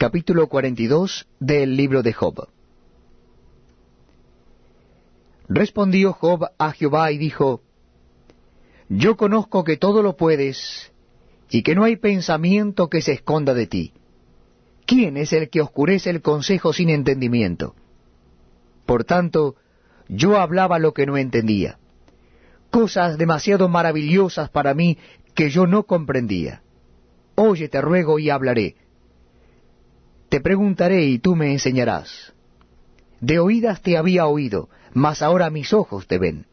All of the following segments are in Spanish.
capítulo 42 del libro de Job. Respondió Job a Jehová y dijo, Yo conozco que todo lo puedes, y que no hay pensamiento que se esconda de ti. ¿Quién es el que oscurece el consejo sin entendimiento? Por tanto, yo hablaba lo que no entendía, cosas demasiado maravillosas para mí que yo no comprendía. Oye, te ruego y hablaré te preguntaré y tú me enseñarás. De oídas te había oído, mas ahora mis ojos te ven.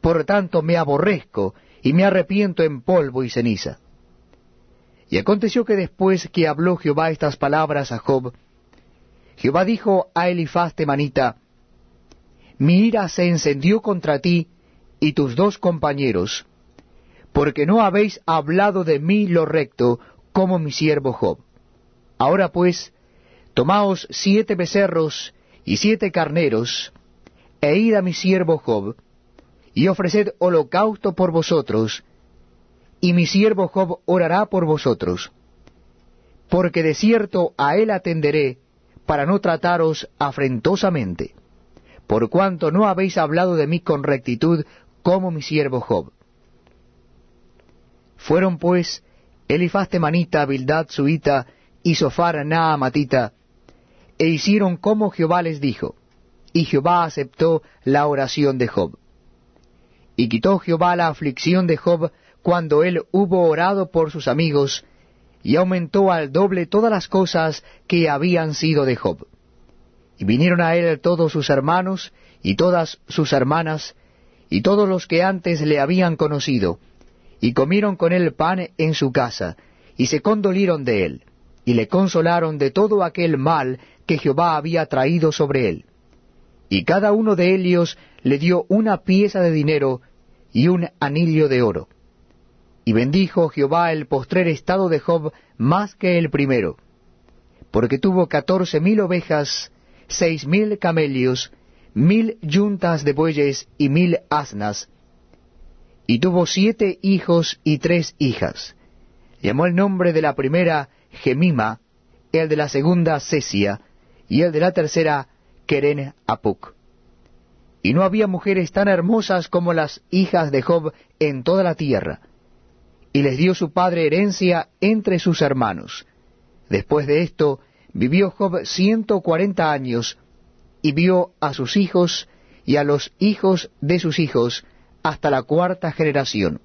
Por tanto me aborrezco y me arrepiento en polvo y ceniza. Y aconteció que después que habló Jehová estas palabras a Job, Jehová dijo a Elifaz temanita, Mi ira se encendió contra ti y tus dos compañeros, porque no habéis hablado de mí lo recto como mi siervo Job. Ahora pues, tomaos siete becerros y siete carneros, e id a mi siervo Job, y ofreced holocausto por vosotros, y mi siervo Job orará por vosotros. Porque de cierto a él atenderé, para no trataros afrentosamente, por cuanto no habéis hablado de mí con rectitud como mi siervo Job. Fueron pues Elifaz temanita, Bildad suita, y Sofar Naamatita, e hicieron como Jehová les dijo, y Jehová aceptó la oración de Job. Y quitó Jehová la aflicción de Job cuando él hubo orado por sus amigos, y aumentó al doble todas las cosas que habían sido de Job. Y vinieron a él todos sus hermanos, y todas sus hermanas, y todos los que antes le habían conocido, y comieron con él pan en su casa, y se condolieron de él y le consolaron de todo aquel mal que Jehová había traído sobre él. Y cada uno de ellos le dio una pieza de dinero y un anillo de oro. Y bendijo Jehová el postrer estado de Job más que el primero, porque tuvo catorce mil ovejas, seis mil camellos, mil yuntas de bueyes y mil asnas, y tuvo siete hijos y tres hijas. Llamó el nombre de la primera Gemima, el de la segunda Cesia, y el de la tercera Keren Apuk. Y no había mujeres tan hermosas como las hijas de Job en toda la tierra. Y les dio su padre herencia entre sus hermanos. Después de esto, vivió Job ciento cuarenta años, y vio a sus hijos y a los hijos de sus hijos hasta la cuarta generación.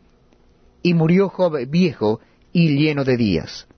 Y murió Job viejo y lleno de días.